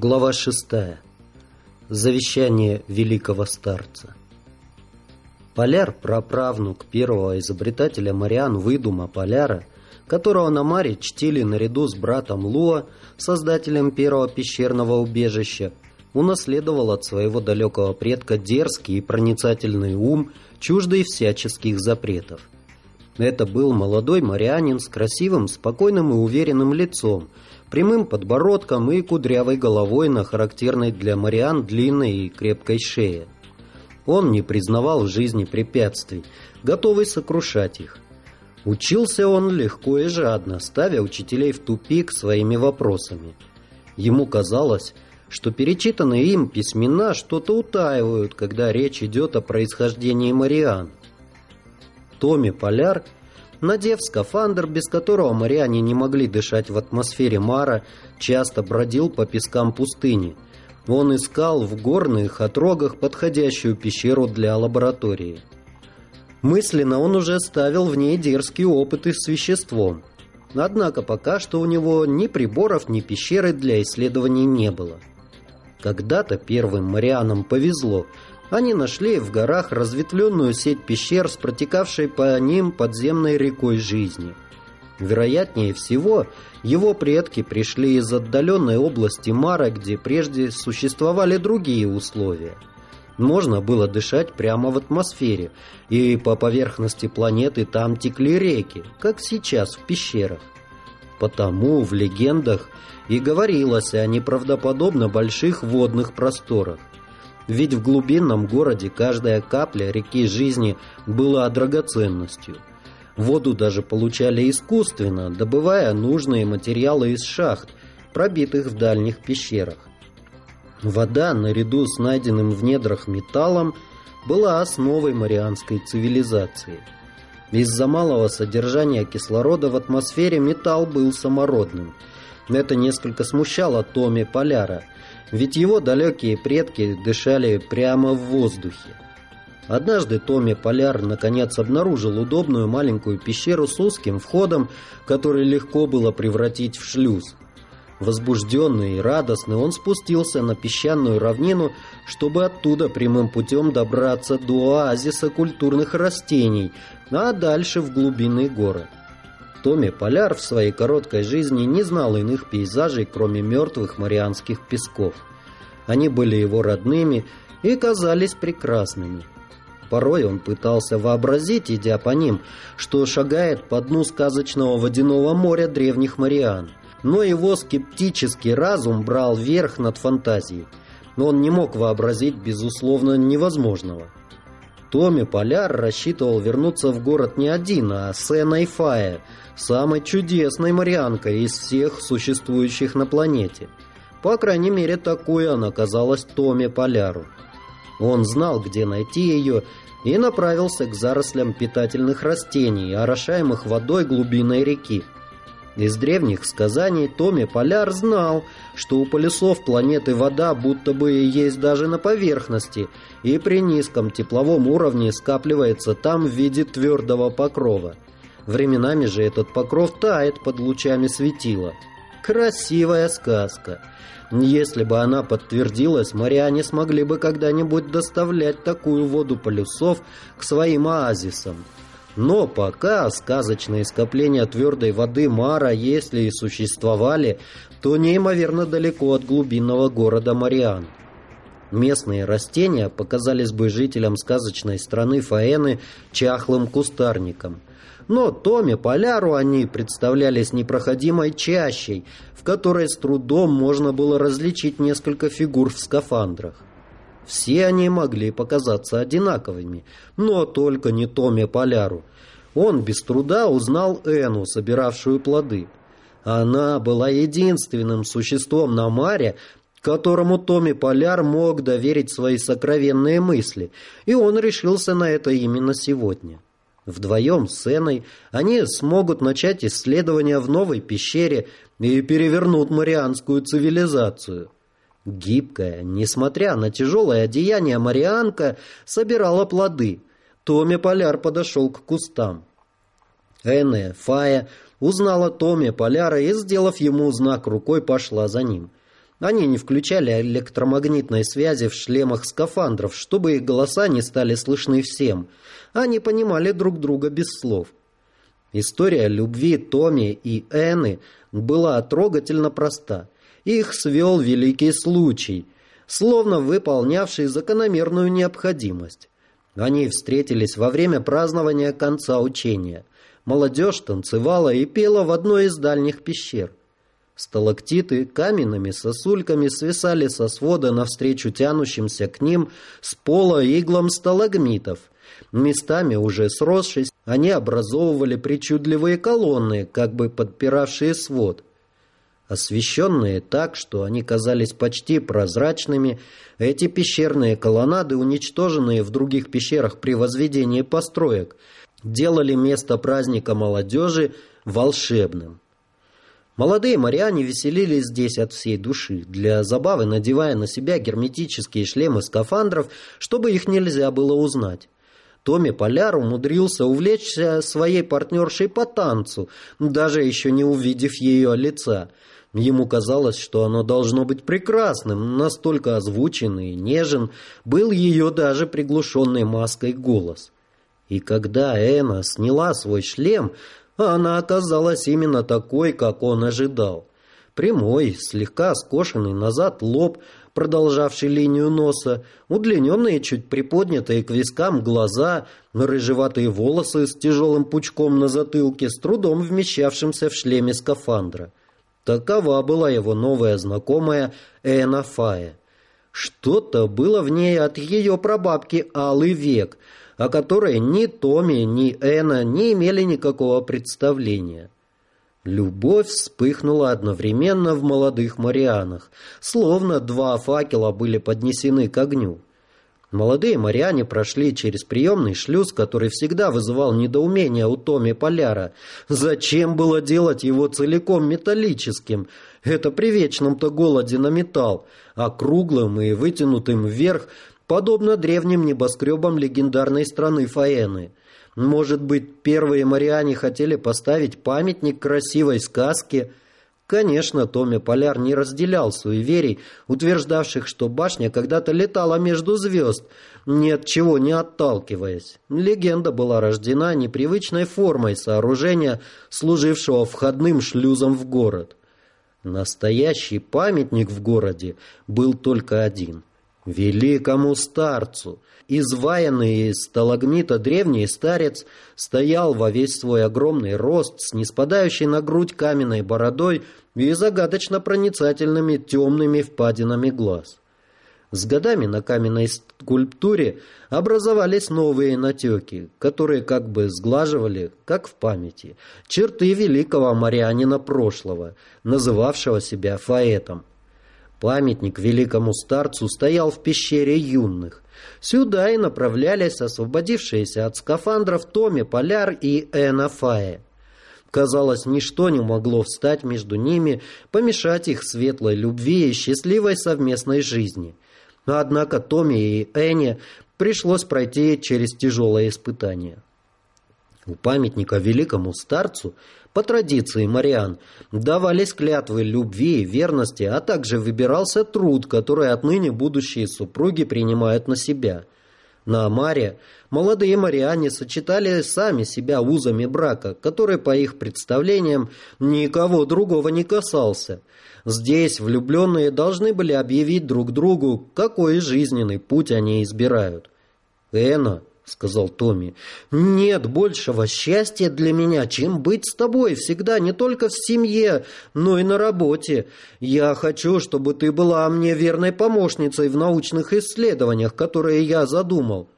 Глава шестая. Завещание великого старца. Поляр, праправнук первого изобретателя Мариан Выдума Поляра, которого на Маре чтили наряду с братом Луа, создателем первого пещерного убежища, унаследовал от своего далекого предка дерзкий и проницательный ум, чуждый всяческих запретов. Это был молодой марианин с красивым, спокойным и уверенным лицом, прямым подбородком и кудрявой головой на характерной для Мариан длинной и крепкой шее. Он не признавал в жизни препятствий, готовый сокрушать их. Учился он легко и жадно, ставя учителей в тупик своими вопросами. Ему казалось, что перечитанные им письмена что-то утаивают, когда речь идет о происхождении Мариан. Томми Поляр – Надев скафандр, без которого моряне не могли дышать в атмосфере Мара, часто бродил по пескам пустыни. Он искал в горных отрогах подходящую пещеру для лаборатории. Мысленно он уже ставил в ней дерзкие опыты с веществом. Однако пока что у него ни приборов, ни пещеры для исследований не было. Когда-то первым Марианам повезло – они нашли в горах разветвленную сеть пещер с протекавшей по ним подземной рекой жизни. Вероятнее всего, его предки пришли из отдаленной области Мара, где прежде существовали другие условия. Можно было дышать прямо в атмосфере, и по поверхности планеты там текли реки, как сейчас в пещерах. Потому в легендах и говорилось о неправдоподобно больших водных просторах. Ведь в глубинном городе каждая капля реки жизни была драгоценностью. Воду даже получали искусственно, добывая нужные материалы из шахт, пробитых в дальних пещерах. Вода, наряду с найденным в недрах металлом, была основой марианской цивилизации. Из-за малого содержания кислорода в атмосфере металл был самородным. Это несколько смущало Томи Поляра – ведь его далекие предки дышали прямо в воздухе. Однажды Томми Поляр наконец обнаружил удобную маленькую пещеру с узким входом, который легко было превратить в шлюз. Возбужденный и радостный он спустился на песчаную равнину, чтобы оттуда прямым путем добраться до оазиса культурных растений, а дальше в глубины город. Томми Поляр в своей короткой жизни не знал иных пейзажей, кроме мертвых марианских песков. Они были его родными и казались прекрасными. Порой он пытался вообразить, идя по ним, что шагает по дну сказочного водяного моря древних Мариан. Но его скептический разум брал верх над фантазией. Но он не мог вообразить, безусловно, невозможного. Томми Поляр рассчитывал вернуться в город не один, а с Эной Фая, самой чудесной Марианкой из всех существующих на планете. По крайней мере, такой она казалась Томми Поляру. Он знал, где найти ее, и направился к зарослям питательных растений, орошаемых водой глубиной реки. Из древних сказаний Томми Поляр знал, что у полюсов планеты вода будто бы есть даже на поверхности и при низком тепловом уровне скапливается там в виде твердого покрова. Временами же этот покров тает под лучами светила. Красивая сказка. Если бы она подтвердилась, моряне смогли бы когда-нибудь доставлять такую воду полюсов к своим оазисам. Но пока сказочные скопления твердой воды Мара, если и существовали, то неимоверно далеко от глубинного города Мариан. Местные растения показались бы жителям сказочной страны Фаэны чахлым кустарником. Но Томе Поляру они представлялись непроходимой чащей, в которой с трудом можно было различить несколько фигур в скафандрах. Все они могли показаться одинаковыми, но только не Томе Поляру. Он без труда узнал Эну, собиравшую плоды. Она была единственным существом на Маре, которому Томи Поляр мог доверить свои сокровенные мысли, и он решился на это именно сегодня. Вдвоем с Эной они смогут начать исследования в новой пещере и перевернут марианскую цивилизацию. Гибкая, несмотря на тяжелое одеяние, Марианка собирала плоды. Томми Поляр подошел к кустам. Эне, Фая, узнала Томми Поляра и, сделав ему знак рукой, пошла за ним. Они не включали электромагнитной связи в шлемах скафандров, чтобы их голоса не стали слышны всем. Они понимали друг друга без слов. История любви Томи и Энны была трогательно проста. Их свел великий случай, словно выполнявший закономерную необходимость. Они встретились во время празднования конца учения. Молодежь танцевала и пела в одной из дальних пещер. Сталактиты каменными сосульками свисали со свода навстречу тянущимся к ним с пола иглам сталагмитов. Местами уже сросшись, они образовывали причудливые колонны, как бы подпиравшие свод. Освещенные так, что они казались почти прозрачными, эти пещерные колоннады, уничтоженные в других пещерах при возведении построек, делали место праздника молодежи волшебным. Молодые моряне веселились здесь от всей души, для забавы надевая на себя герметические шлемы скафандров, чтобы их нельзя было узнать. Томми Поляр умудрился увлечься своей партнершей по танцу, даже еще не увидев ее лица. Ему казалось, что оно должно быть прекрасным, настолько озвученный и нежен был ее даже приглушенной маской голос. И когда Эна сняла свой шлем, она оказалась именно такой, как он ожидал. Прямой, слегка скошенный назад лоб, продолжавший линию носа, удлиненные, чуть приподнятые к вискам глаза, рыжеватые волосы с тяжелым пучком на затылке, с трудом вмещавшимся в шлеме скафандра. Такова была его новая знакомая Эна Фая. Что-то было в ней от ее прабабки Алый Век — о которой ни Томи, ни Эна не имели никакого представления. Любовь вспыхнула одновременно в молодых Марианах, словно два факела были поднесены к огню. Молодые моряне прошли через приемный шлюз, который всегда вызывал недоумение у Томи Поляра. Зачем было делать его целиком металлическим? Это при вечном-то голоде на металл, а круглым и вытянутым вверх подобно древним небоскребам легендарной страны Фаэны. Может быть, первые мариане хотели поставить памятник красивой сказке? Конечно, Томми Поляр не разделял суеверий, утверждавших, что башня когда-то летала между звезд, ни от чего не отталкиваясь. Легенда была рождена непривычной формой сооружения, служившего входным шлюзом в город. Настоящий памятник в городе был только один великому старцу. Изваянный из сталагмита древний старец стоял во весь свой огромный рост с неспадающей на грудь каменной бородой и загадочно проницательными темными впадинами глаз. С годами на каменной скульптуре образовались новые натеки, которые как бы сглаживали, как в памяти, черты великого марянина прошлого, называвшего себя Фаэтом. Памятник великому старцу стоял в пещере юных. Сюда и направлялись освободившиеся от скафандров Томи Поляр и Эна Фае. Казалось, ничто не могло встать между ними, помешать их светлой любви и счастливой совместной жизни. Однако Томи и Эне пришлось пройти через тяжелое испытание. У памятника великому старцу по традиции Мариан, давались клятвы любви и верности, а также выбирался труд, который отныне будущие супруги принимают на себя. На Амаре молодые мариане сочетали сами себя узами брака, который, по их представлениям, никого другого не касался. Здесь влюбленные должны были объявить друг другу, какой жизненный путь они избирают. Эна — сказал Томми. «Нет большего счастья для меня, чем быть с тобой всегда, не только в семье, но и на работе. Я хочу, чтобы ты была мне верной помощницей в научных исследованиях, которые я задумал».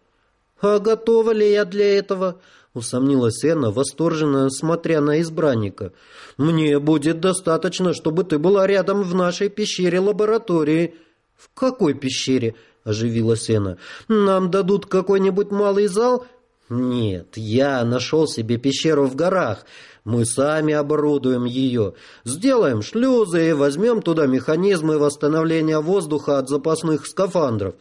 «А готова ли я для этого?» — усомнилась Энна, восторженно смотря на избранника. «Мне будет достаточно, чтобы ты была рядом в нашей пещере-лаборатории». «В какой пещере?» — оживилась Эна. «Нам дадут какой-нибудь малый зал?» «Нет, я нашел себе пещеру в горах. Мы сами оборудуем ее. Сделаем шлюзы и возьмем туда механизмы восстановления воздуха от запасных скафандров».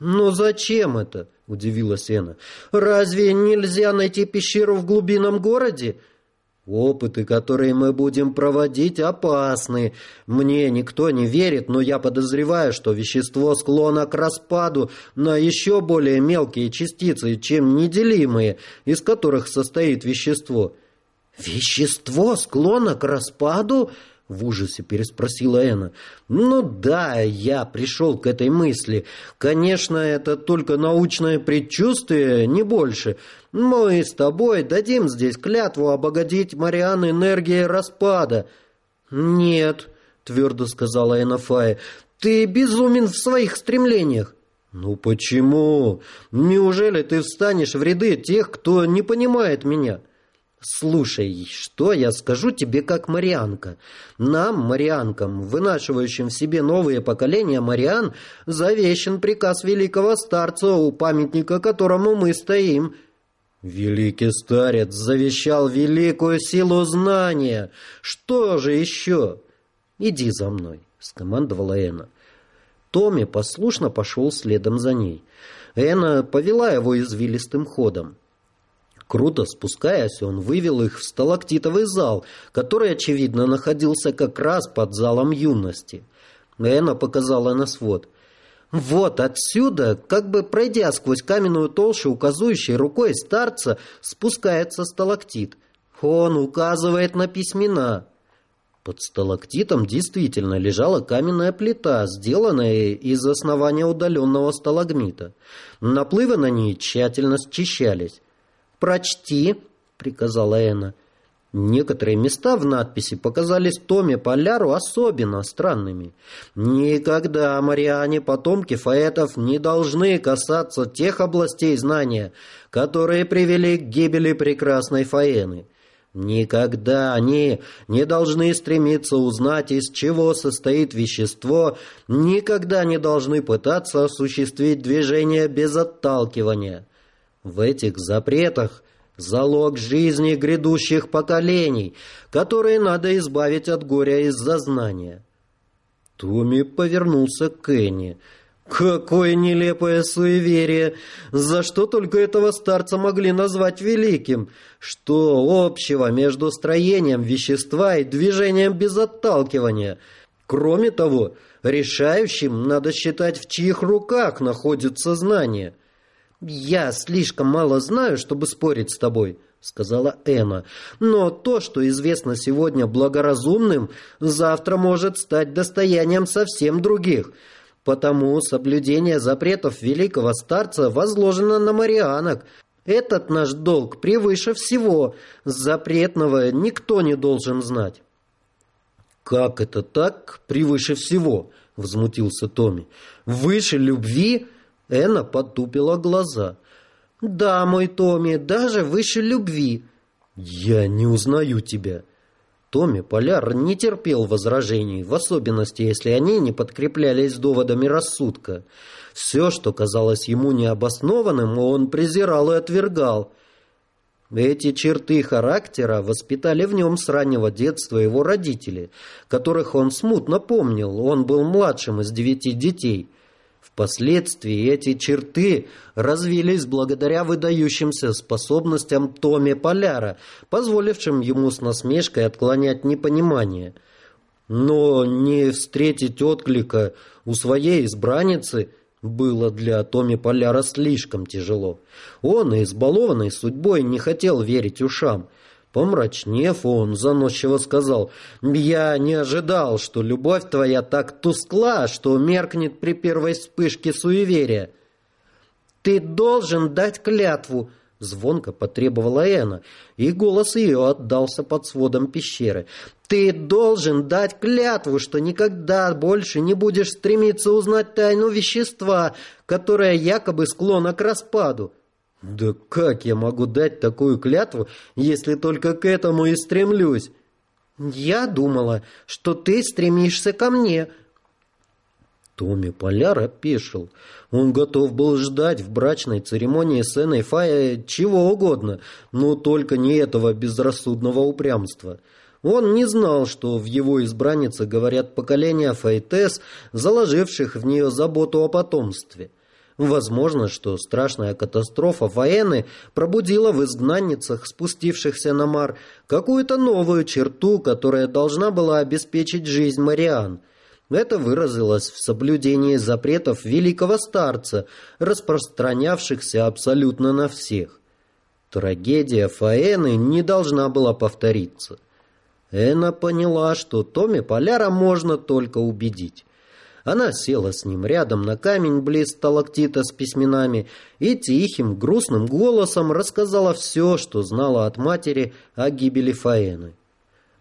«Но зачем это?» — удивилась Эна. «Разве нельзя найти пещеру в глубинном городе?» Опыты, которые мы будем проводить, опасны. Мне никто не верит, но я подозреваю, что вещество склонно к распаду на еще более мелкие частицы, чем неделимые, из которых состоит вещество. «Вещество склонно к распаду?» В ужасе переспросила Эна. «Ну да, я пришел к этой мысли. Конечно, это только научное предчувствие, не больше. Мы с тобой дадим здесь клятву обогатить Мариан энергией распада». «Нет», — твердо сказала Энафая, — «ты безумен в своих стремлениях». «Ну почему? Неужели ты встанешь в ряды тех, кто не понимает меня?» «Слушай, что я скажу тебе как марианка? Нам, марианкам, вынашивающим в себе новые поколения мариан, завещен приказ великого старца, у памятника которому мы стоим». «Великий старец завещал великую силу знания. Что же еще?» «Иди за мной», — скомандовала Эна. Томми послушно пошел следом за ней. Эна повела его извилистым ходом. Круто спускаясь, он вывел их в сталактитовый зал, который, очевидно, находился как раз под залом юности. Эна показала на свод. Вот отсюда, как бы пройдя сквозь каменную толщу, указующей рукой старца, спускается сталактит. Он указывает на письмена. Под сталактитом действительно лежала каменная плита, сделанная из основания удаленного сталагмита. Наплывы на ней тщательно счищались. «Прочти», — приказала Эна. Некоторые места в надписи показались Томе Поляру особенно странными. Никогда Мариане потомки фаэтов не должны касаться тех областей знания, которые привели к гибели прекрасной Фаэны. Никогда они не должны стремиться узнать, из чего состоит вещество, никогда не должны пытаться осуществить движение без отталкивания. В этих запретах залог жизни грядущих поколений, которые надо избавить от горя из-за знания. Туми повернулся к Кенни. Какое нелепое суеверие! За что только этого старца могли назвать великим? Что общего между строением вещества и движением без отталкивания? Кроме того, решающим надо считать, в чьих руках находится знание. «Я слишком мало знаю, чтобы спорить с тобой», — сказала Эмма. «Но то, что известно сегодня благоразумным, завтра может стать достоянием совсем других. Потому соблюдение запретов великого старца возложено на Марианок. Этот наш долг превыше всего. Запретного никто не должен знать». «Как это так превыше всего?» — взмутился Томми. «Выше любви?» Энна потупила глаза. «Да, мой Томми, даже выше любви». «Я не узнаю тебя». Томми Поляр не терпел возражений, в особенности, если они не подкреплялись доводами рассудка. Все, что казалось ему необоснованным, он презирал и отвергал. Эти черты характера воспитали в нем с раннего детства его родители, которых он смутно помнил, он был младшим из девяти детей – Впоследствии эти черты развились благодаря выдающимся способностям Томе Поляра, позволившим ему с насмешкой отклонять непонимание. Но не встретить отклика у своей избранницы было для Томи Поляра слишком тяжело. Он, избалованный судьбой, не хотел верить ушам – Помрачнев, он заносчиво сказал, «Я не ожидал, что любовь твоя так тускла, что меркнет при первой вспышке суеверия». «Ты должен дать клятву», — звонко потребовала Эна, и голос ее отдался под сводом пещеры. «Ты должен дать клятву, что никогда больше не будешь стремиться узнать тайну вещества, которое якобы склонно к распаду». «Да как я могу дать такую клятву, если только к этому и стремлюсь?» «Я думала, что ты стремишься ко мне». Томми Поляр опешил. Он готов был ждать в брачной церемонии с Энной Фая чего угодно, но только не этого безрассудного упрямства. Он не знал, что в его избраннице говорят поколения Файтес, заложивших в нее заботу о потомстве. Возможно, что страшная катастрофа Фаэны пробудила в изгнанницах, спустившихся на Мар, какую-то новую черту, которая должна была обеспечить жизнь Мариан. Это выразилось в соблюдении запретов великого старца, распространявшихся абсолютно на всех. Трагедия Фаэны не должна была повториться. Эна поняла, что Томе Поляра можно только убедить. Она села с ним рядом на камень близ сталактита с письменами и тихим, грустным голосом рассказала все, что знала от матери о гибели Фаэны.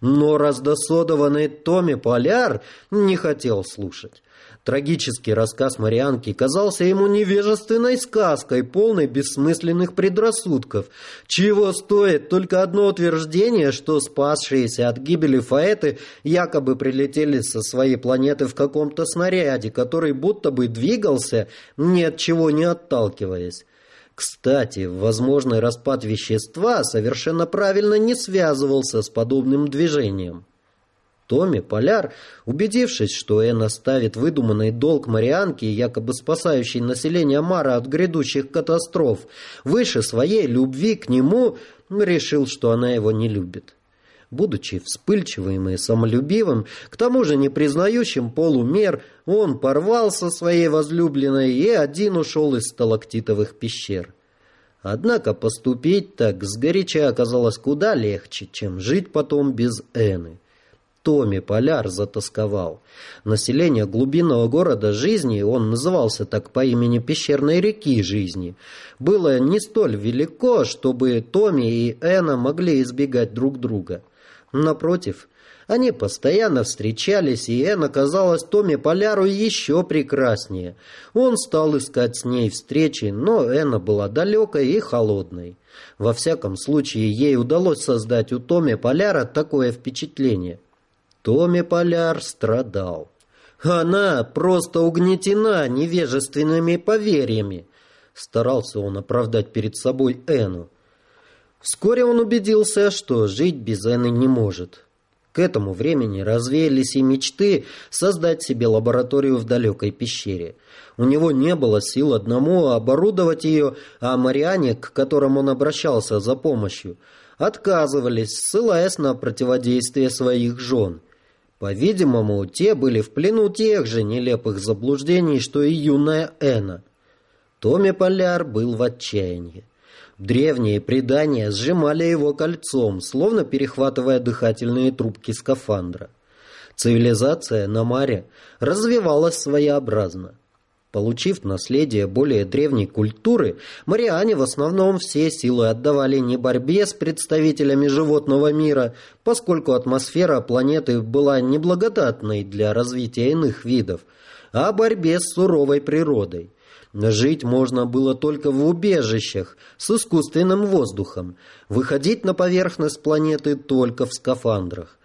Но раздосодованный Томми Поляр не хотел слушать. Трагический рассказ Марианки казался ему невежественной сказкой, полной бессмысленных предрассудков. Чего стоит только одно утверждение, что спасшиеся от гибели Фаэты якобы прилетели со своей планеты в каком-то снаряде, который будто бы двигался, ни от чего не отталкиваясь. Кстати, возможный распад вещества совершенно правильно не связывался с подобным движением. Томми Поляр, убедившись, что Энн ставит выдуманный долг Марианки, якобы спасающий население Мара от грядущих катастроф, выше своей любви к нему, решил, что она его не любит. Будучи вспыльчивым и самолюбивым, к тому же не признающим полумер, он порвался своей возлюбленной и один ушел из сталактитовых пещер. Однако поступить так сгоряча оказалось куда легче, чем жить потом без Эны. Томи Поляр затасковал. Население глубинного города жизни, он назывался так по имени пещерной реки жизни, было не столь велико, чтобы Томи и Эна могли избегать друг друга. Напротив, они постоянно встречались, и Энн оказалась Томи Поляру еще прекраснее. Он стал искать с ней встречи, но Энна была далекой и холодной. Во всяком случае, ей удалось создать у Томи Поляра такое впечатление – Томи Поляр страдал. Она просто угнетена невежественными поверьями. Старался он оправдать перед собой Эну. Вскоре он убедился, что жить без Эны не может. К этому времени развеялись и мечты создать себе лабораторию в далекой пещере. У него не было сил одному оборудовать ее, а Мариане, к которым он обращался за помощью, отказывались, ссылаясь на противодействие своих жен. По-видимому, те были в плену тех же нелепых заблуждений, что и юная Эна. Томми Поляр был в отчаянии. Древние предания сжимали его кольцом, словно перехватывая дыхательные трубки скафандра. Цивилизация на Маре развивалась своеобразно. Получив наследие более древней культуры, мариане в основном все силы отдавали не борьбе с представителями животного мира, поскольку атмосфера планеты была неблагодатной для развития иных видов, а борьбе с суровой природой. Жить можно было только в убежищах с искусственным воздухом, выходить на поверхность планеты только в скафандрах.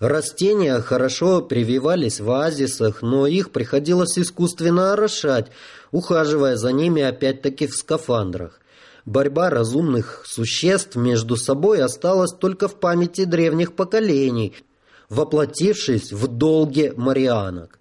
Растения хорошо прививались в оазисах, но их приходилось искусственно орошать, ухаживая за ними опять-таки в скафандрах. Борьба разумных существ между собой осталась только в памяти древних поколений, воплотившись в долге марианок.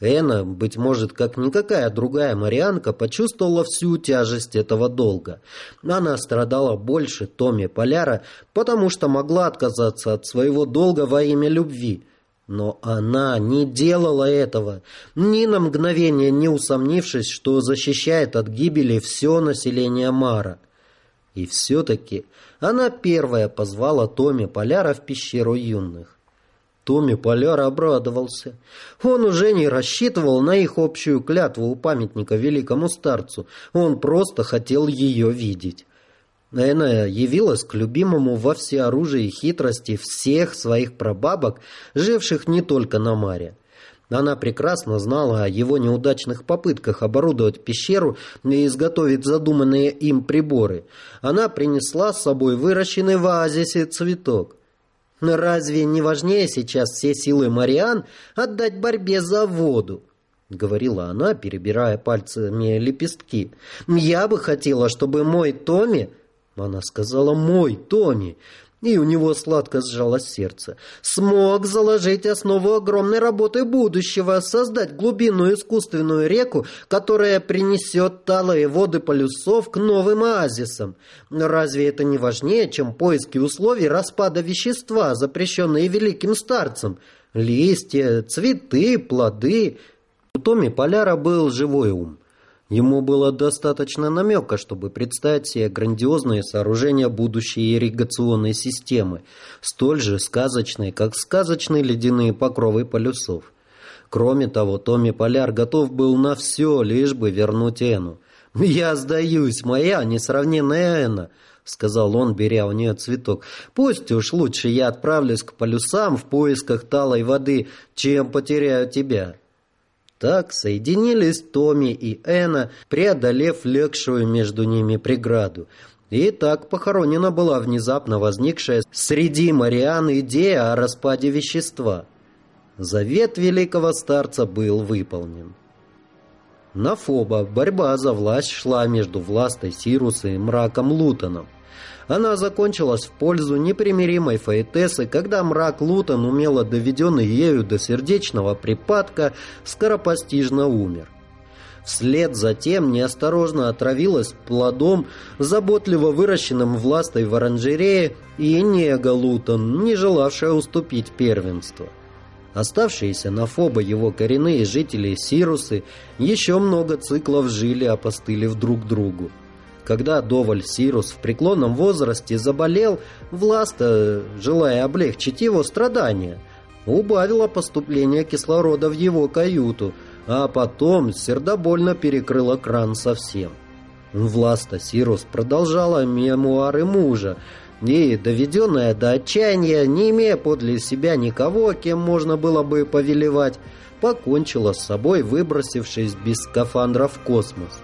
Эна, быть может, как никакая другая марианка, почувствовала всю тяжесть этого долга. Она страдала больше Томи Поляра, потому что могла отказаться от своего долга во имя любви. Но она не делала этого, ни на мгновение не усомнившись, что защищает от гибели все население Мара. И все-таки она первая позвала Томи Поляра в пещеру юных. Томми Поляр обрадовался. Он уже не рассчитывал на их общую клятву у памятника великому старцу. Он просто хотел ее видеть. Она явилась к любимому во всеоружии хитрости всех своих прабабок, живших не только на Маре. Она прекрасно знала о его неудачных попытках оборудовать пещеру и изготовить задуманные им приборы. Она принесла с собой выращенный в оазисе цветок. Разве не важнее сейчас все силы Мариан отдать борьбе за воду? — говорила она, перебирая пальцами лепестки. «Я бы хотела, чтобы мой Томи...» Она сказала «мой Томи». И у него сладко сжалось сердце, смог заложить основу огромной работы будущего, создать глубинную искусственную реку, которая принесет талые воды полюсов к новым оазисам. Разве это не важнее, чем поиски условий распада вещества, запрещенные великим старцем? Листья, цветы, плоды. У Томи Поляра был живой ум. Ему было достаточно намека, чтобы представить себе грандиозные сооружения будущей ирригационной системы, столь же сказочные, как сказочные ледяные покровы полюсов. Кроме того, Томми Поляр готов был на все, лишь бы вернуть Эну. «Я сдаюсь, моя несравненная Эна», — сказал он, беря у нее цветок. «Пусть уж лучше я отправлюсь к полюсам в поисках талой воды, чем потеряю тебя». Так соединились Томми и Эна, преодолев легшую между ними преграду. И так похоронена была внезапно возникшая среди Мариан идея о распаде вещества. Завет великого старца был выполнен. На Фоба борьба за власть шла между властой Сируса и мраком Лутоном. Она закончилась в пользу непримиримой Фаэтесы, когда мрак Лутон, умело доведенный ею до сердечного припадка, скоропостижно умер. Вслед за тем неосторожно отравилась плодом, заботливо выращенным властой в оранжерее, и нега Лутон, не желавшая уступить первенство. Оставшиеся на Фоба его коренные жители Сирусы еще много циклов жили, опостылив друг другу. Когда Доваль Сирус в преклонном возрасте заболел, Власта, желая облегчить его страдания, убавила поступление кислорода в его каюту, а потом сердобольно перекрыла кран совсем. Власта Сирус продолжала мемуары мужа, и, доведенная до отчаяния, не имея подле себя никого, кем можно было бы повелевать, покончила с собой, выбросившись без скафандра в космос.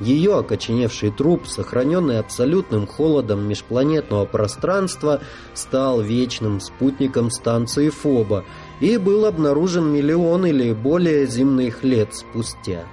Ее окоченевший труп, сохраненный абсолютным холодом межпланетного пространства, стал вечным спутником станции Фоба и был обнаружен миллион или более земных лет спустя.